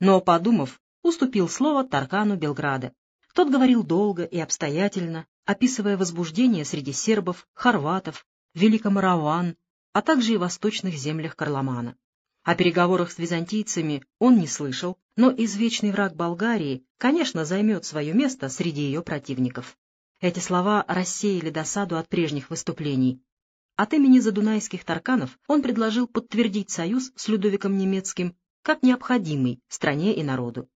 но, подумав, уступил слово Таркану Белграда. Тот говорил долго и обстоятельно, описывая возбуждение среди сербов, хорватов, великомараван, а также и восточных землях Карломана. О переговорах с византийцами он не слышал, но извечный враг Болгарии, конечно, займет свое место среди ее противников. Эти слова рассеяли досаду от прежних выступлений. От имени задунайских тарканов он предложил подтвердить союз с Людовиком Немецким как необходимый стране и народу.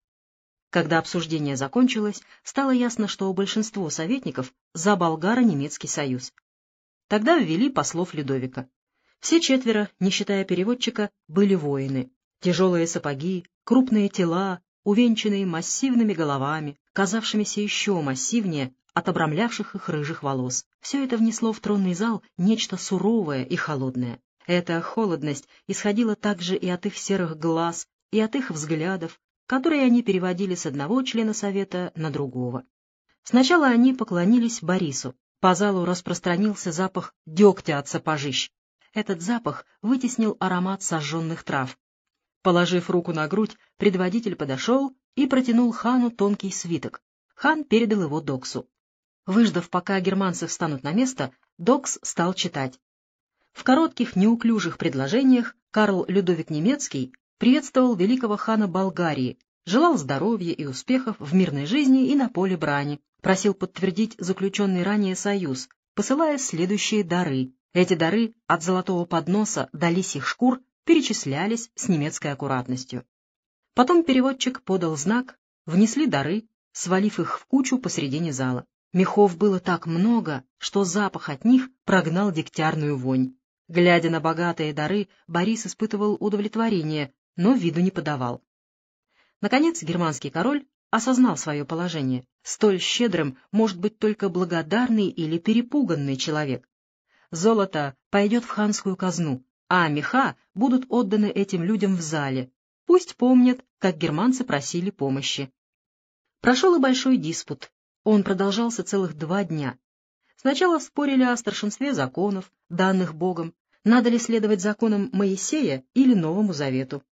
Когда обсуждение закончилось, стало ясно, что у большинства советников за болгаро-немецкий союз. Тогда ввели послов Людовика. Все четверо, не считая переводчика, были воины. Тяжелые сапоги, крупные тела, увенчанные массивными головами, казавшимися еще массивнее от обрамлявших их рыжих волос. Все это внесло в тронный зал нечто суровое и холодное. Эта холодность исходила также и от их серых глаз, и от их взглядов, которые они переводили с одного члена совета на другого. Сначала они поклонились Борису. По залу распространился запах дегтя от сапожищ. Этот запах вытеснил аромат сожженных трав. Положив руку на грудь, предводитель подошел и протянул хану тонкий свиток. Хан передал его Доксу. Выждав, пока германцы встанут на место, Докс стал читать. В коротких, неуклюжих предложениях Карл Людовик Немецкий приветствовал великого хана Болгарии, желал здоровья и успехов в мирной жизни и на поле брани, просил подтвердить заключенный ранее союз, посылая следующие дары, эти дары от золотого подноса до лисьих шкур перечислялись с немецкой аккуратностью. Потом переводчик подал знак, внесли дары, свалив их в кучу посредине зала. Мехов было так много, что запах от них прогнал дегтярную вонь. Глядя на богатые дары, Борис испытывал удовлетворение, но виду не подавал. Наконец германский король осознал свое положение. Столь щедрым может быть только благодарный или перепуганный человек золото пойдет в ханскую казну, а меха будут отданы этим людям в зале. Пусть помнят, как германцы просили помощи. Прошел и большой диспут. Он продолжался целых два дня. Сначала спорили о старшинстве законов, данных Богом, надо ли следовать законам Моисея или Новому Завету.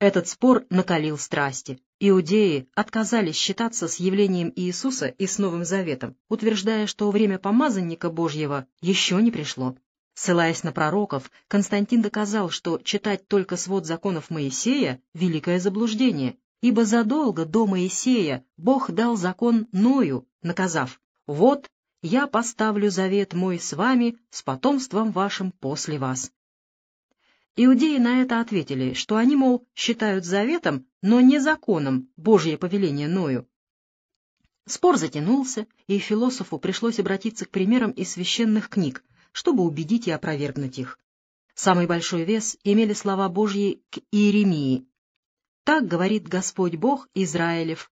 Этот спор накалил страсти. Иудеи отказались считаться с явлением Иисуса и с Новым Заветом, утверждая, что время помазанника Божьего еще не пришло. Ссылаясь на пророков, Константин доказал, что читать только свод законов Моисея — великое заблуждение, ибо задолго до Моисея Бог дал закон Ною, наказав «Вот, я поставлю завет мой с вами, с потомством вашим после вас». Иудеи на это ответили, что они, мол, считают заветом, но не законом Божье повеление Ною. Спор затянулся, и философу пришлось обратиться к примерам из священных книг, чтобы убедить и опровергнуть их. Самый большой вес имели слова Божьи к Иеремии. «Так говорит Господь Бог Израилев,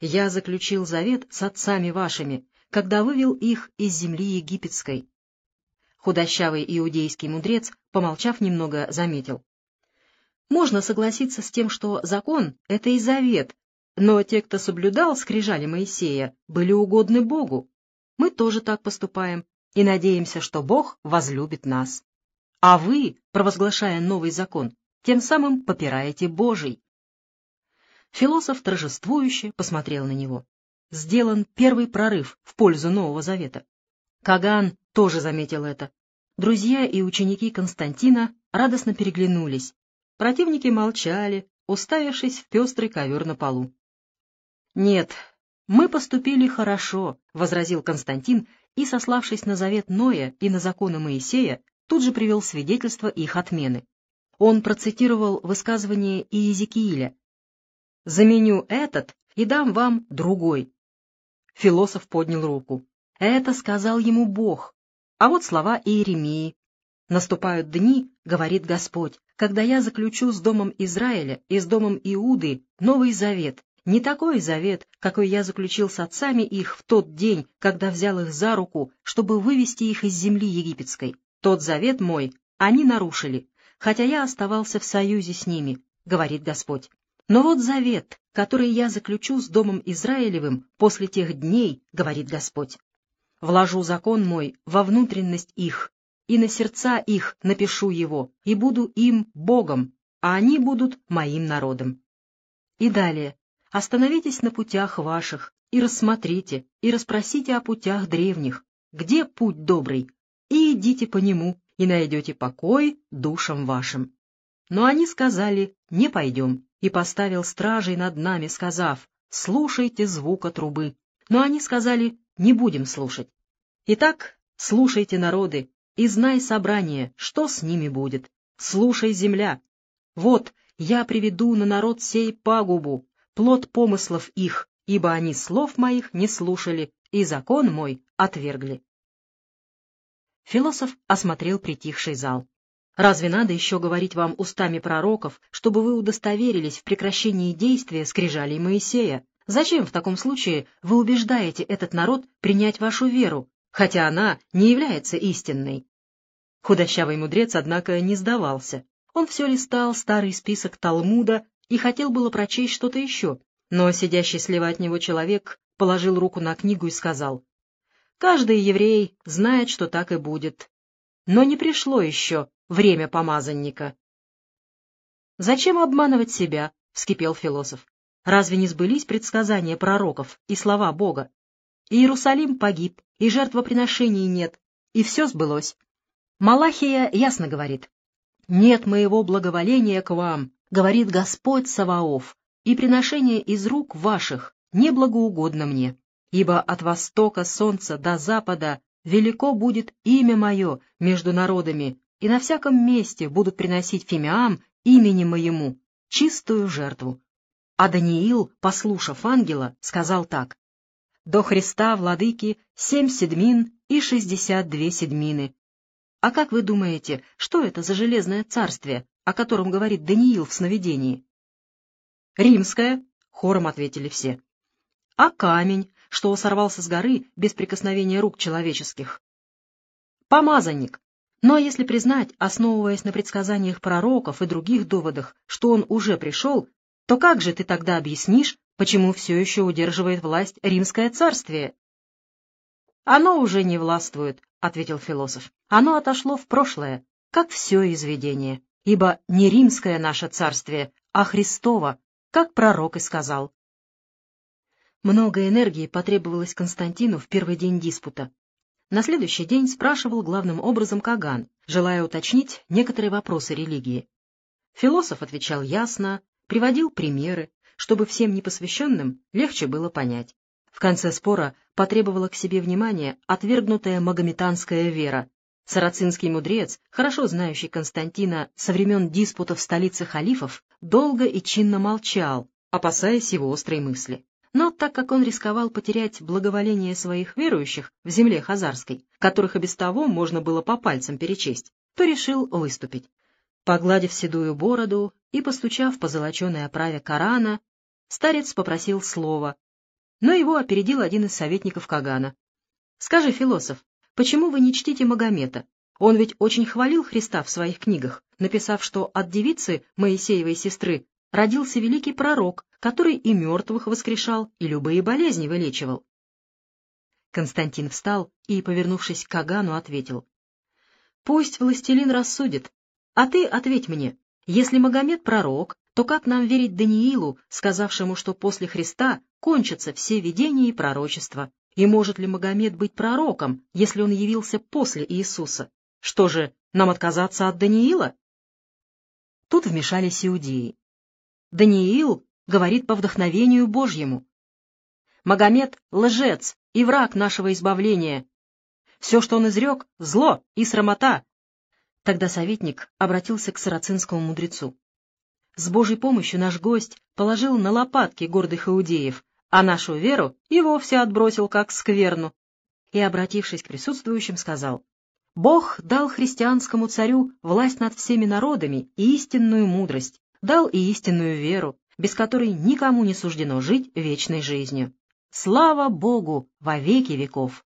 «Я заключил завет с отцами вашими, когда вывел их из земли египетской, Худощавый иудейский мудрец, помолчав немного, заметил. Можно согласиться с тем, что закон — это и завет, но те, кто соблюдал скрижали Моисея, были угодны Богу. Мы тоже так поступаем и надеемся, что Бог возлюбит нас. А вы, провозглашая новый закон, тем самым попираете Божий. Философ торжествующе посмотрел на него. Сделан первый прорыв в пользу Нового Завета. Каган тоже заметил это. Друзья и ученики Константина радостно переглянулись. Противники молчали, уставившись в пестрый ковер на полу. «Нет, мы поступили хорошо», — возразил Константин и, сославшись на завет Ноя и на законы Моисея, тут же привел свидетельство их отмены. Он процитировал высказывание Иезекииля «Заменю этот и дам вам другой». Философ поднял руку. Это сказал ему Бог. А вот слова Иеремии. «Наступают дни, — говорит Господь, — когда я заключу с домом Израиля и с домом Иуды новый завет, не такой завет, какой я заключил с отцами их в тот день, когда взял их за руку, чтобы вывести их из земли египетской. Тот завет мой они нарушили, хотя я оставался в союзе с ними, — говорит Господь. Но вот завет, который я заключу с домом Израилевым после тех дней, — говорит Господь. Вложу закон мой во внутренность их, и на сердца их напишу его, и буду им Богом, а они будут моим народом. И далее. Остановитесь на путях ваших, и рассмотрите, и расспросите о путях древних, где путь добрый, и идите по нему, и найдете покой душам вашим. Но они сказали, не пойдем, и поставил стражей над нами, сказав, слушайте звука трубы. Но они сказали, не будем слушать. Итак, слушайте народы, и знай собрание, что с ними будет. Слушай, земля. Вот, я приведу на народ сей пагубу, плод помыслов их, ибо они слов моих не слушали, и закон мой отвергли. Философ осмотрел притихший зал. Разве надо еще говорить вам устами пророков, чтобы вы удостоверились в прекращении действия скрижалей Моисея? Зачем в таком случае вы убеждаете этот народ принять вашу веру, хотя она не является истинной? Худощавый мудрец, однако, не сдавался. Он все листал старый список Талмуда и хотел было прочесть что-то еще, но сидящий слева от него человек положил руку на книгу и сказал, «Каждый еврей знает, что так и будет. Но не пришло еще время помазанника». «Зачем обманывать себя?» — вскипел философ. «Разве не сбылись предсказания пророков и слова Бога? Иерусалим погиб, и жертвоприношений нет, и все сбылось. Малахия ясно говорит, «Нет моего благоволения к вам, — говорит Господь Саваоф, и приношение из рук ваших не благоугодно мне, ибо от востока солнца до запада велико будет имя мое между народами, и на всяком месте будут приносить фимиам имени моему, чистую жертву. А Даниил, послушав ангела, сказал так. До Христа, владыки, семь седмин и шестьдесят две седмины. А как вы думаете, что это за железное царствие, о котором говорит Даниил в сновидении? «Римская», — хором ответили все. «А камень, что сорвался с горы без прикосновения рук человеческих?» «Помазанник». Но если признать, основываясь на предсказаниях пророков и других доводах, что он уже пришел, то как же ты тогда объяснишь, почему все еще удерживает власть римское царствие? «Оно уже не властвует», — ответил философ. «Оно отошло в прошлое, как все изведение, ибо не римское наше царствие, а Христово, как пророк и сказал. Много энергии потребовалось Константину в первый день диспута. На следующий день спрашивал главным образом Каган, желая уточнить некоторые вопросы религии. Философ отвечал ясно, приводил примеры, чтобы всем непосвященным легче было понять. В конце спора потребовала к себе внимания отвергнутая магометанская вера. Сарацинский мудрец, хорошо знающий Константина со времен диспутов в столице халифов, долго и чинно молчал, опасаясь его острой мысли. Но так как он рисковал потерять благоволение своих верующих в земле Хазарской, которых и без того можно было по пальцам перечесть, то решил выступить. Погладив седую бороду и постучав по золоченой оправе Корана, старец попросил слова, но его опередил один из советников Кагана. «Скажи, философ, почему вы не чтите Магомета? Он ведь очень хвалил Христа в своих книгах, написав, что от девицы Моисеевой сестры родился великий пророк, который и мертвых воскрешал, и любые болезни вылечивал. Константин встал и, повернувшись к Кагану, ответил. «Пусть властелин рассудит, а ты ответь мне, если Магомед пророк, то как нам верить Даниилу, сказавшему, что после Христа кончатся все видения и пророчества? И может ли Магомед быть пророком, если он явился после Иисуса? Что же, нам отказаться от Даниила? Тут вмешались иудеи. Даниил говорит по вдохновению Божьему. Магомед — лжец и враг нашего избавления. Все, что он изрек, — зло и срамота. Тогда советник обратился к сарацинскому мудрецу. С Божьей помощью наш гость положил на лопатки гордых иудеев, а нашу веру и вовсе отбросил как скверну. И, обратившись к присутствующим, сказал, Бог дал христианскому царю власть над всеми народами и истинную мудрость, дал и истинную веру, без которой никому не суждено жить вечной жизнью. Слава Богу во веки веков!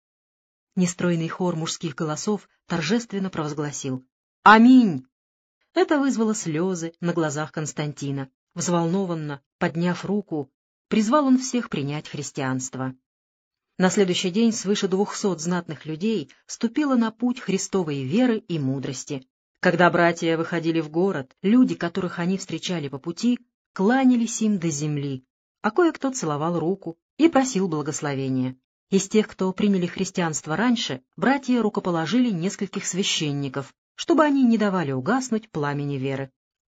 Нестройный хор мужских голосов торжественно провозгласил «Аминь!». Это вызвало слезы на глазах Константина. Взволнованно, подняв руку, призвал он всех принять христианство. На следующий день свыше двухсот знатных людей ступило на путь Христовой веры и мудрости. Когда братья выходили в город, люди, которых они встречали по пути, кланялись им до земли, а кое-кто целовал руку и просил благословения. Из тех, кто приняли христианство раньше, братья рукоположили нескольких священников, чтобы они не давали угаснуть пламени веры.